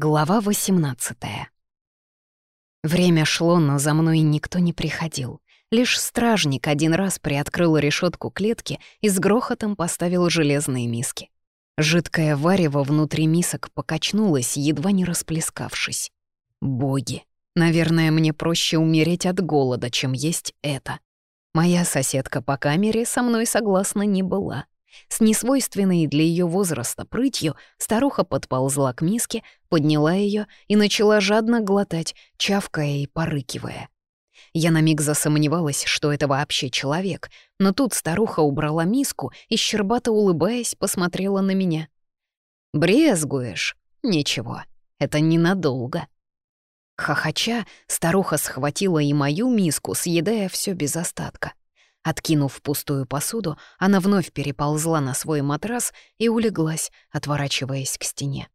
Глава 18 Время шло, но за мной никто не приходил. Лишь стражник один раз приоткрыл решетку клетки и с грохотом поставил железные миски. Жидкое варево внутри мисок покачнулось, едва не расплескавшись. Боги! Наверное, мне проще умереть от голода, чем есть это. Моя соседка по камере со мной согласна не была — с несвойственной для ее возраста прытью старуха подползла к миске, подняла ее и начала жадно глотать, чавкая и порыкивая. Я на миг засомневалась, что это вообще человек, но тут старуха убрала миску и, щербато улыбаясь, посмотрела на меня. «Брезгуешь? Ничего, это ненадолго». Хохоча, старуха схватила и мою миску, съедая все без остатка. Откинув пустую посуду, она вновь переползла на свой матрас и улеглась, отворачиваясь к стене.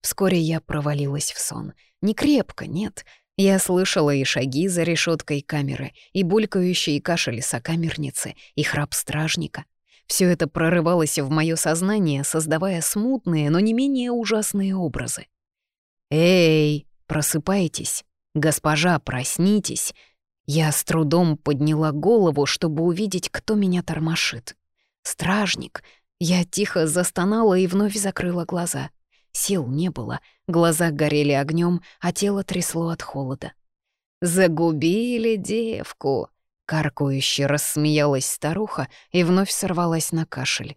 Вскоре я провалилась в сон. Не крепко, нет. Я слышала и шаги за решеткой камеры, и булькающие кашель сокамерницы, и храп стражника. Все это прорывалось в мое сознание, создавая смутные, но не менее ужасные образы. «Эй, просыпайтесь! Госпожа, проснитесь!» Я с трудом подняла голову, чтобы увидеть, кто меня тормошит. Стражник. Я тихо застонала и вновь закрыла глаза. Сил не было, глаза горели огнем, а тело трясло от холода. «Загубили девку!» Каркующе рассмеялась старуха и вновь сорвалась на кашель.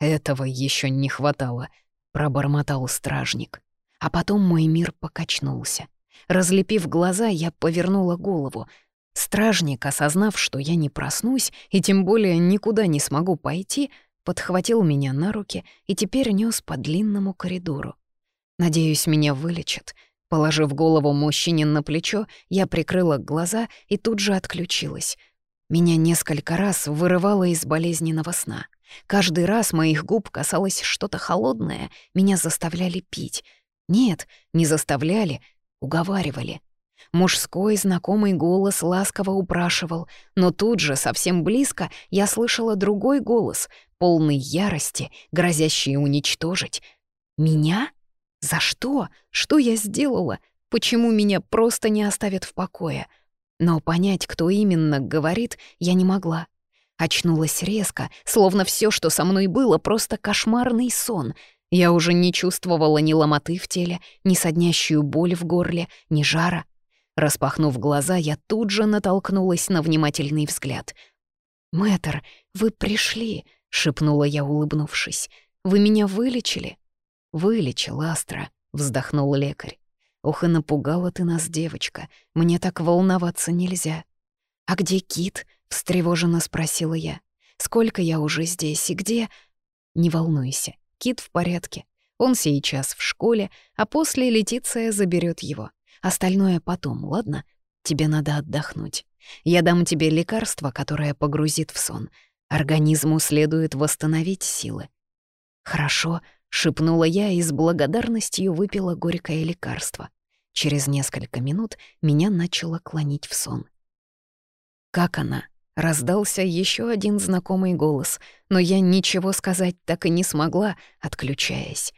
«Этого еще не хватало», — пробормотал стражник. А потом мой мир покачнулся. Разлепив глаза, я повернула голову — Стражник, осознав, что я не проснусь и тем более никуда не смогу пойти, подхватил меня на руки и теперь нес по длинному коридору. Надеюсь, меня вылечат. Положив голову мужчине на плечо, я прикрыла глаза и тут же отключилась. Меня несколько раз вырывало из болезненного сна. Каждый раз моих губ касалось что-то холодное, меня заставляли пить. Нет, не заставляли, уговаривали. Мужской знакомый голос ласково упрашивал, но тут же, совсем близко, я слышала другой голос, полный ярости, грозящий уничтожить. «Меня? За что? Что я сделала? Почему меня просто не оставят в покое?» Но понять, кто именно говорит, я не могла. Очнулась резко, словно все, что со мной было, просто кошмарный сон. Я уже не чувствовала ни ломоты в теле, ни соднящую боль в горле, ни жара. Распахнув глаза, я тут же натолкнулась на внимательный взгляд. «Мэтр, вы пришли», — шепнула я, улыбнувшись. «Вы меня вылечили?» «Вылечил, Астра», — вздохнул лекарь. «Ох и напугала ты нас, девочка. Мне так волноваться нельзя». «А где Кит?» — встревоженно спросила я. «Сколько я уже здесь и где?» «Не волнуйся, Кит в порядке. Он сейчас в школе, а после Летиция заберет его. Остальное потом, ладно? Тебе надо отдохнуть. Я дам тебе лекарство, которое погрузит в сон. Организму следует восстановить силы. Хорошо, шепнула я и с благодарностью выпила горькое лекарство. Через несколько минут меня начало клонить в сон. Как она? Раздался еще один знакомый голос, но я ничего сказать так и не смогла, отключаясь.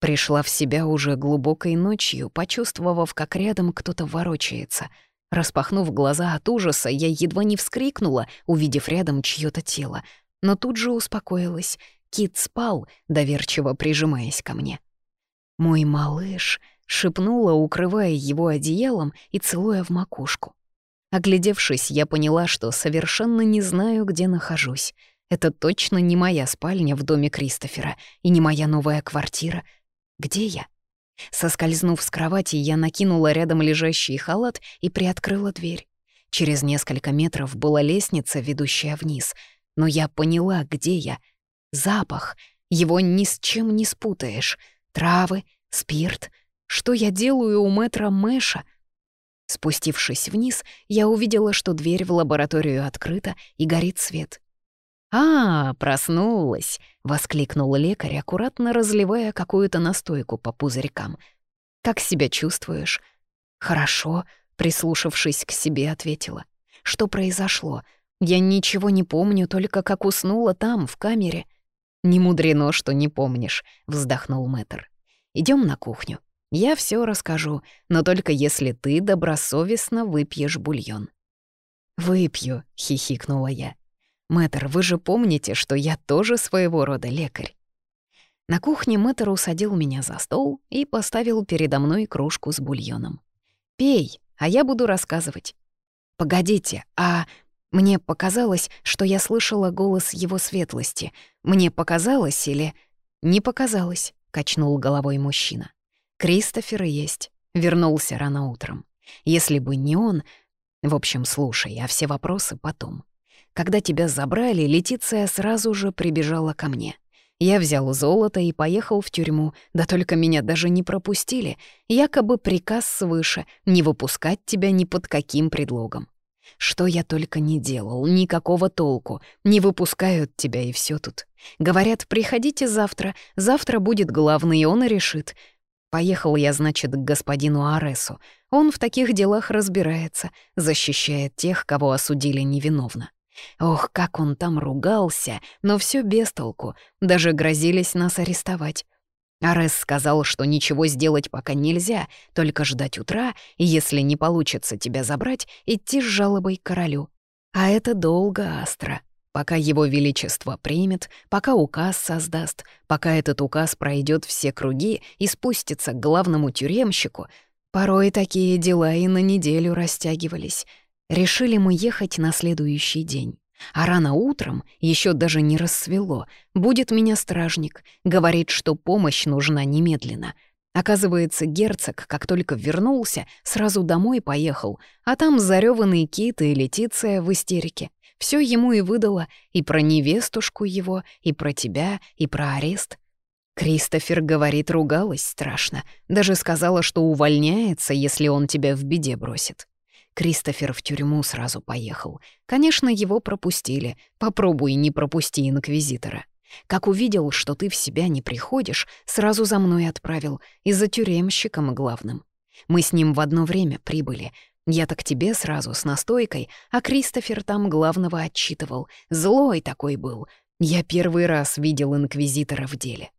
Пришла в себя уже глубокой ночью, почувствовав, как рядом кто-то ворочается. Распахнув глаза от ужаса, я едва не вскрикнула, увидев рядом чьё-то тело. Но тут же успокоилась. Кит спал, доверчиво прижимаясь ко мне. «Мой малыш», — шепнула, укрывая его одеялом и целуя в макушку. Оглядевшись, я поняла, что совершенно не знаю, где нахожусь. Это точно не моя спальня в доме Кристофера и не моя новая квартира — где я? Соскользнув с кровати, я накинула рядом лежащий халат и приоткрыла дверь. Через несколько метров была лестница, ведущая вниз. Но я поняла, где я. Запах. Его ни с чем не спутаешь. Травы, спирт. Что я делаю у мэтра Мэша? Спустившись вниз, я увидела, что дверь в лабораторию открыта и горит свет. «А, проснулась!» — воскликнул лекарь, аккуратно разливая какую-то настойку по пузырькам. «Как себя чувствуешь?» «Хорошо», — прислушавшись к себе, ответила. «Что произошло? Я ничего не помню, только как уснула там, в камере». «Не мудрено, что не помнишь», — вздохнул мэтр. Идем на кухню. Я все расскажу, но только если ты добросовестно выпьешь бульон». «Выпью», — хихикнула я. «Мэтр, вы же помните, что я тоже своего рода лекарь». На кухне мэтр усадил меня за стол и поставил передо мной кружку с бульоном. «Пей, а я буду рассказывать». «Погодите, а...» Мне показалось, что я слышала голос его светлости. Мне показалось или... «Не показалось», — качнул головой мужчина. «Кристофер есть. Вернулся рано утром. Если бы не он... В общем, слушай, а все вопросы потом. Когда тебя забрали, Летиция сразу же прибежала ко мне. Я взял золото и поехал в тюрьму, да только меня даже не пропустили, якобы приказ свыше — не выпускать тебя ни под каким предлогом. Что я только не делал, никакого толку, не выпускают тебя и все тут. Говорят, приходите завтра, завтра будет главный, он и решит. Поехал я, значит, к господину Аресу. Он в таких делах разбирается, защищает тех, кого осудили невиновно. Ох, как он там ругался, но все без толку, даже грозились нас арестовать. Арес сказал, что ничего сделать пока нельзя, только ждать утра, и если не получится тебя забрать, идти с жалобой к королю. А это долго, Астра. Пока его величество примет, пока указ создаст, пока этот указ пройдет все круги и спустится к главному тюремщику, порой такие дела и на неделю растягивались — Решили мы ехать на следующий день. А рано утром, еще даже не рассвело, будет меня стражник, говорит, что помощь нужна немедленно. Оказывается, герцог, как только вернулся, сразу домой поехал, а там зарёванный Кит и Летиция в истерике. Все ему и выдала, и про невестушку его, и про тебя, и про арест. Кристофер, говорит, ругалась страшно. Даже сказала, что увольняется, если он тебя в беде бросит. Кристофер в тюрьму сразу поехал. Конечно, его пропустили. Попробуй не пропусти инквизитора. Как увидел, что ты в себя не приходишь, сразу за мной отправил, и за тюремщиком главным. Мы с ним в одно время прибыли. Я так тебе сразу с настойкой, а Кристофер там главного отчитывал. Злой такой был. Я первый раз видел инквизитора в деле.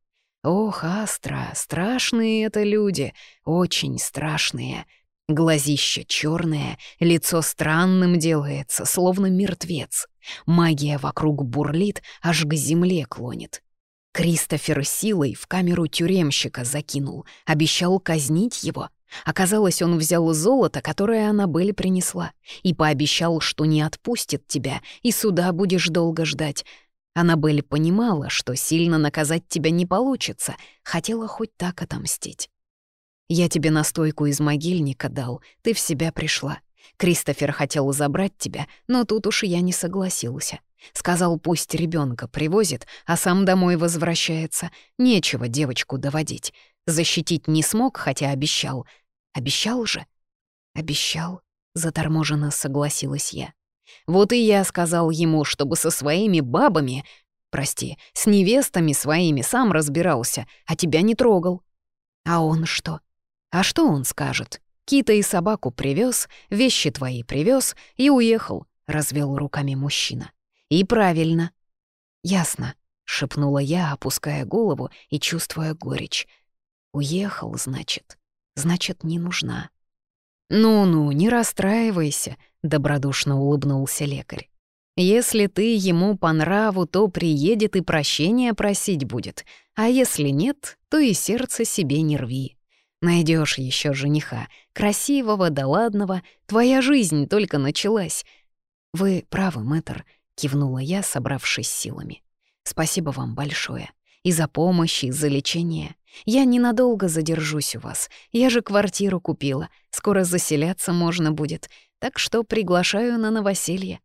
Ох, Астра, страшные это люди, очень страшные. Глазище черное, лицо странным делается, словно мертвец. Магия вокруг бурлит, аж к земле клонит. Кристофер силой в камеру тюремщика закинул, обещал казнить его. Оказалось, он взял золото, которое Аннабель принесла, и пообещал, что не отпустит тебя, и суда будешь долго ждать. Аннабель понимала, что сильно наказать тебя не получится, хотела хоть так отомстить. Я тебе настойку из могильника дал, ты в себя пришла. Кристофер хотел забрать тебя, но тут уж я не согласился. Сказал, пусть ребенка привозит, а сам домой возвращается. Нечего девочку доводить. Защитить не смог, хотя обещал. Обещал же? Обещал, заторможенно согласилась я. Вот и я сказал ему, чтобы со своими бабами, прости, с невестами своими сам разбирался, а тебя не трогал. А он что? А что он скажет? Кита и собаку привез, вещи твои привез и уехал, развел руками мужчина. И правильно. Ясно, шепнула я, опуская голову и чувствуя горечь. Уехал, значит. Значит, не нужна. «Ну-ну, не расстраивайся», — добродушно улыбнулся лекарь. «Если ты ему по нраву, то приедет и прощения просить будет, а если нет, то и сердце себе не рви. Найдешь еще жениха, красивого да ладного, твоя жизнь только началась. Вы правы, мэтр, кивнула я, собравшись силами. Спасибо вам большое. И за помощь, и за лечение. Я ненадолго задержусь у вас. Я же квартиру купила. Скоро заселяться можно будет. Так что приглашаю на новоселье.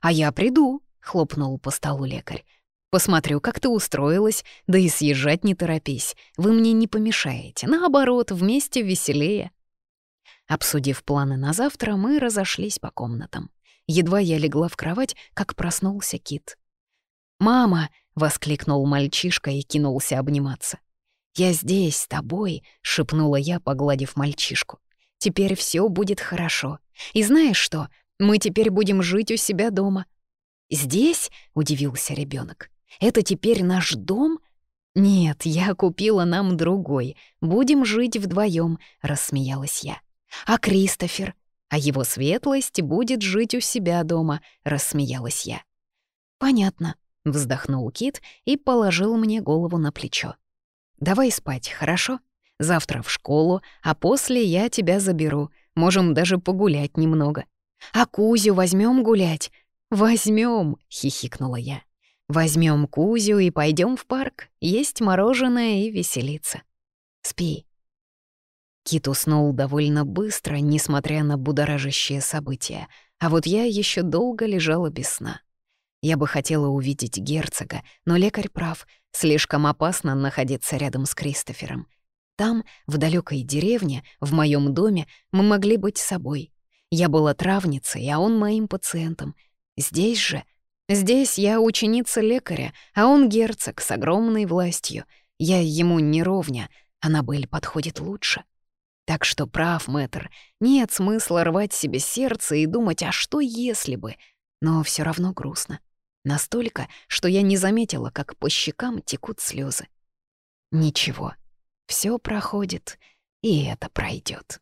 А я приду, хлопнул по столу лекарь. Посмотрю, как ты устроилась, да и съезжать не торопись. Вы мне не помешаете. Наоборот, вместе веселее». Обсудив планы на завтра, мы разошлись по комнатам. Едва я легла в кровать, как проснулся Кит. «Мама!» — воскликнул мальчишка и кинулся обниматься. «Я здесь, с тобой», — шепнула я, погладив мальчишку. «Теперь все будет хорошо. И знаешь что? Мы теперь будем жить у себя дома». «Здесь?» — удивился ребенок. Это теперь наш дом? «Нет, я купила нам другой. Будем жить вдвоем, рассмеялась я. «А Кристофер? А его светлость будет жить у себя дома», — рассмеялась я. «Понятно», — вздохнул Кит и положил мне голову на плечо. «Давай спать, хорошо? Завтра в школу, а после я тебя заберу. Можем даже погулять немного. А Кузю возьмем гулять?» Возьмем, хихикнула я. Возьмем Кузю и пойдем в парк, есть мороженое и веселиться. Спи. Кит уснул довольно быстро, несмотря на будоражащие события, а вот я еще долго лежала без сна. Я бы хотела увидеть герцога, но лекарь прав, слишком опасно находиться рядом с Кристофером. Там, в далекой деревне, в моем доме, мы могли быть собой. Я была травницей, а он моим пациентом. Здесь же Здесь я ученица лекаря, а он герцог с огромной властью. Я ему не ровня, Аннабель подходит лучше. Так что прав, мэтр, нет смысла рвать себе сердце и думать, а что если бы? Но все равно грустно. Настолько, что я не заметила, как по щекам текут слезы. Ничего, все проходит, и это пройдет.